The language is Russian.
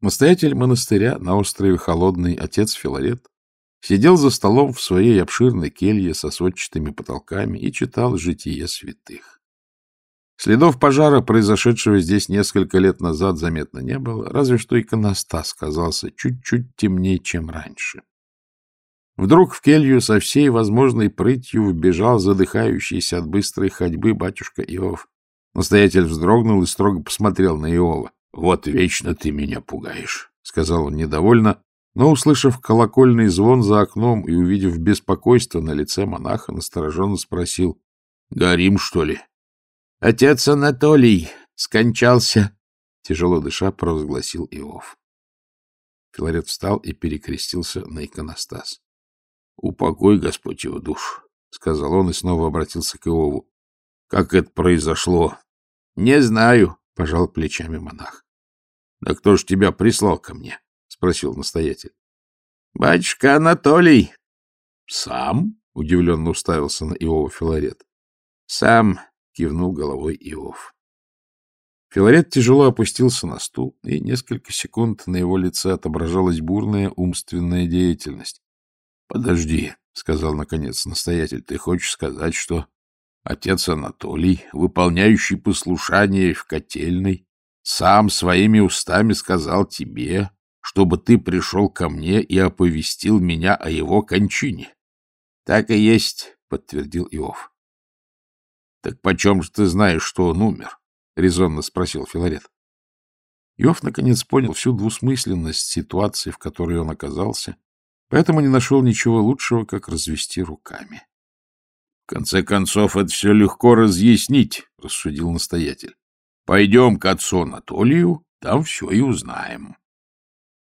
Настоятель монастыря на острове Холодный, отец Филарет, сидел за столом в своей обширной келье со сводчатыми потолками и читал «Житие святых». Следов пожара, произошедшего здесь несколько лет назад, заметно не было, разве что иконостас казался чуть-чуть темнее, чем раньше. Вдруг в келью со всей возможной прытью вбежал задыхающийся от быстрой ходьбы батюшка Иов. Настоятель вздрогнул и строго посмотрел на Иова. — Вот вечно ты меня пугаешь, — сказал он недовольно, но, услышав колокольный звон за окном и увидев беспокойство на лице монаха, настороженно спросил. — Горим, что ли? — Отец Анатолий скончался, — тяжело дыша провозгласил Иов. Филарет встал и перекрестился на иконостас. — Упокой, Господь, его душ, — сказал он и снова обратился к Иову. — Как это произошло? — Не знаю, — пожал плечами монах. — Да кто ж тебя прислал ко мне? — спросил настоятель. — Батюшка Анатолий. — Сам? — удивленно уставился на Иова Филарет. — Сам, — кивнул головой Иов. Филарет тяжело опустился на стул, и несколько секунд на его лице отображалась бурная умственная деятельность. — Подожди, — сказал наконец настоятель, — ты хочешь сказать, что отец Анатолий, выполняющий послушание в котельной, сам своими устами сказал тебе, чтобы ты пришел ко мне и оповестил меня о его кончине? — Так и есть, — подтвердил Иов. — Так почем же ты знаешь, что он умер? — резонно спросил Филарет. Иов наконец понял всю двусмысленность ситуации, в которой он оказался, поэтому не нашел ничего лучшего, как развести руками. — В конце концов, это все легко разъяснить, — рассудил настоятель. — Пойдем к отцу Анатолию, там все и узнаем.